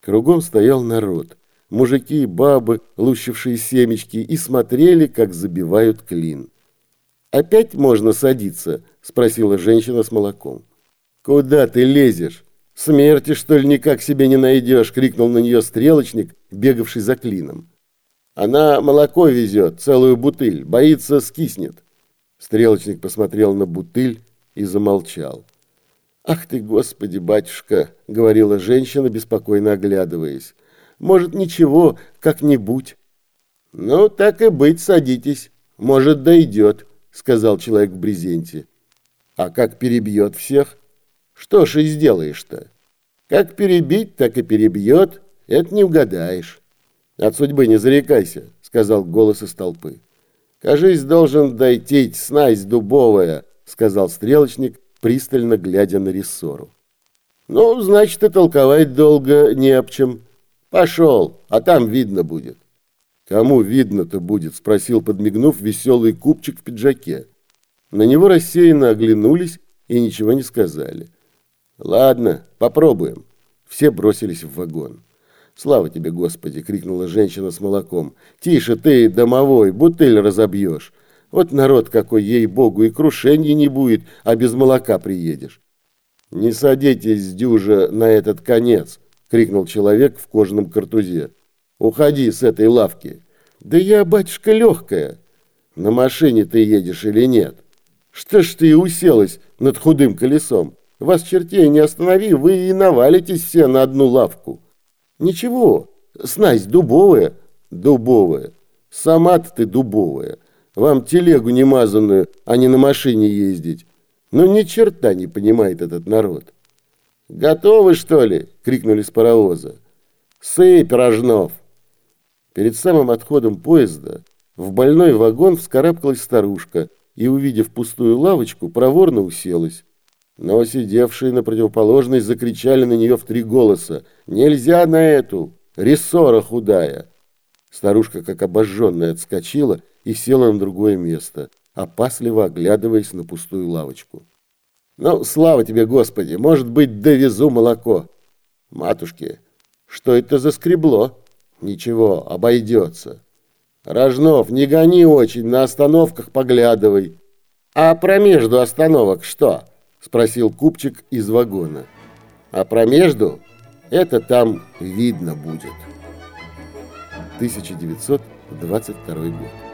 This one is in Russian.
Кругом стоял народ. Мужики и бабы, лущившие семечки, и смотрели, как забивают клин. «Опять можно садиться?» – спросила женщина с молоком. «Куда ты лезешь? Смерти, что ли, никак себе не найдешь?» – крикнул на нее стрелочник, бегавший за клином. «Она молоко везет, целую бутыль, боится, скиснет». Стрелочник посмотрел на бутыль и замолчал. «Ах ты, Господи, батюшка!» — говорила женщина, беспокойно оглядываясь. «Может, ничего, как-нибудь?» «Ну, так и быть, садитесь. Может, дойдет», — сказал человек в брезенте. «А как перебьет всех? Что ж и сделаешь-то? Как перебить, так и перебьет. Это не угадаешь». «От судьбы не зарекайся», — сказал голос из толпы. «Кажись, должен дойти снасть дубовая», — сказал стрелочник, пристально глядя на рессору. «Ну, значит, и толковать долго не об чем. Пошел, а там видно будет». «Кому видно-то будет?» — спросил, подмигнув, веселый купчик в пиджаке. На него рассеянно оглянулись и ничего не сказали. «Ладно, попробуем». Все бросились в вагон. «Слава тебе, Господи!» — крикнула женщина с молоком. «Тише ты, домовой, бутыль разобьешь. Вот народ какой, ей-богу, и крушенья не будет, а без молока приедешь». «Не садитесь, дюжа, на этот конец!» — крикнул человек в кожаном картузе. «Уходи с этой лавки!» «Да я, батюшка, легкая!» «На машине ты едешь или нет?» «Что ж ты уселась над худым колесом? Вас, чертей, не останови, вы и навалитесь все на одну лавку!» Ничего, снасть дубовая, дубовая. Сама-то ты дубовая. Вам телегу немазанную, а не на машине ездить. Но ни черта не понимает этот народ. «Готовы, что ли?» — крикнули с паровоза. «Сыпь, Рожнов!» Перед самым отходом поезда в больной вагон вскарабкалась старушка и, увидев пустую лавочку, проворно уселась. Но сидевшие на противоположной закричали на нее в три голоса. «Нельзя на эту! Рессора худая!» Старушка, как обожженная, отскочила и села на другое место, опасливо оглядываясь на пустую лавочку. «Ну, слава тебе, Господи! Может быть, довезу молоко!» «Матушки, что это за скребло?» «Ничего, обойдется!» «Рожнов, не гони очень, на остановках поглядывай!» «А промежду остановок что?» — спросил купчик из вагона. «А промежду это там видно будет». 1922 год.